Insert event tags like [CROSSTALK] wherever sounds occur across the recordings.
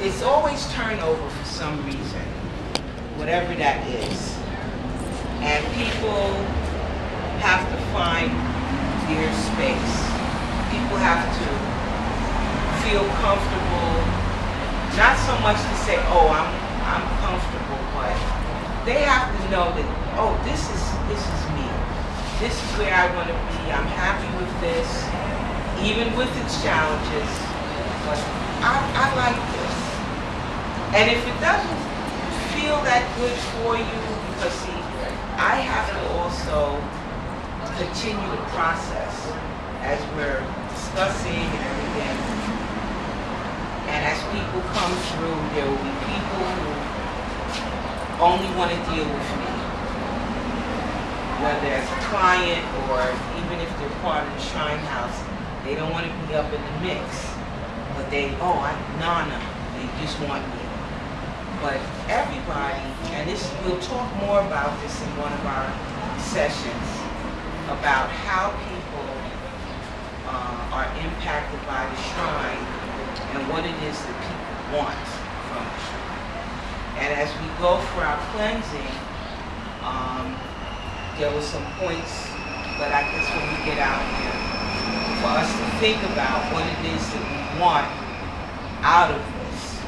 it's, always turnover for some reason, whatever that is. And people have to find their space. People have to feel comfortable, not so much to say, oh, I'm, I'm comfortable, but they have to know that, oh, this is, this is me. This is where I want to be. I'm happy with this, even with its challenges. But I, I like this. And if it doesn't feel that good for you, because see, I have to also continue the process as we're discussing and everything. And as people come through, there will be people who only want to deal with me. Whether as a client or even if they're part of the Shrine House, they don't want to be up in the mix. But they, oh, I, Nana, they just want me. But everybody, and this, we'll talk more about this in one of our sessions, about how people uh, are impacted by the shrine and what it is that people want from the shrine. And as we go for our cleansing, um, there were some points, but I guess when we get out here, for us to think about what it is that we want out of this.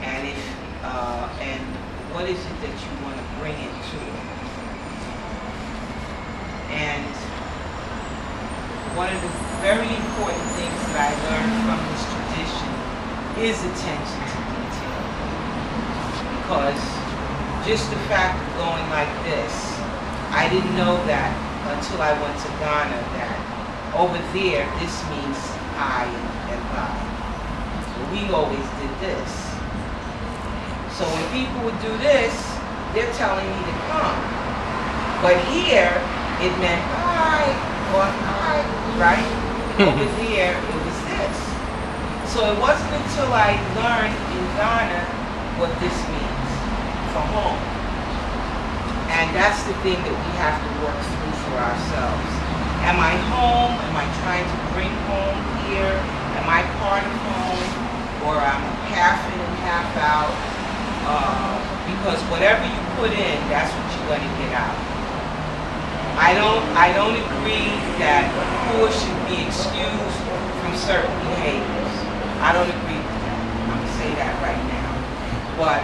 And if, uh, and what is it that you want to bring into it? And one of the very important things that I learned from this tradition is attention to detail. Because just the fact of going like this, I didn't know that until I went to Ghana that over there, this means I and God. We always did this. So when people would do this, they're telling me to come. But here, it meant hi or hi, right? [LAUGHS] Over there, it was this. So it wasn't until I learned in Ghana what this means for home. And that's the thing that we have to work through for ourselves. Am I home? Am I trying to bring home here? Am I part of home? Or I'm half in and half out? Uh, because whatever you put in, that's what you're going to get out. I don't, I don't agree that poor should be excused from certain behaviors. I don't agree with that. I'm going to say that right now. But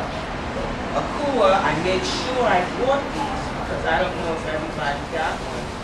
Akua, I made sure I bought these because I don't know if everybody got one.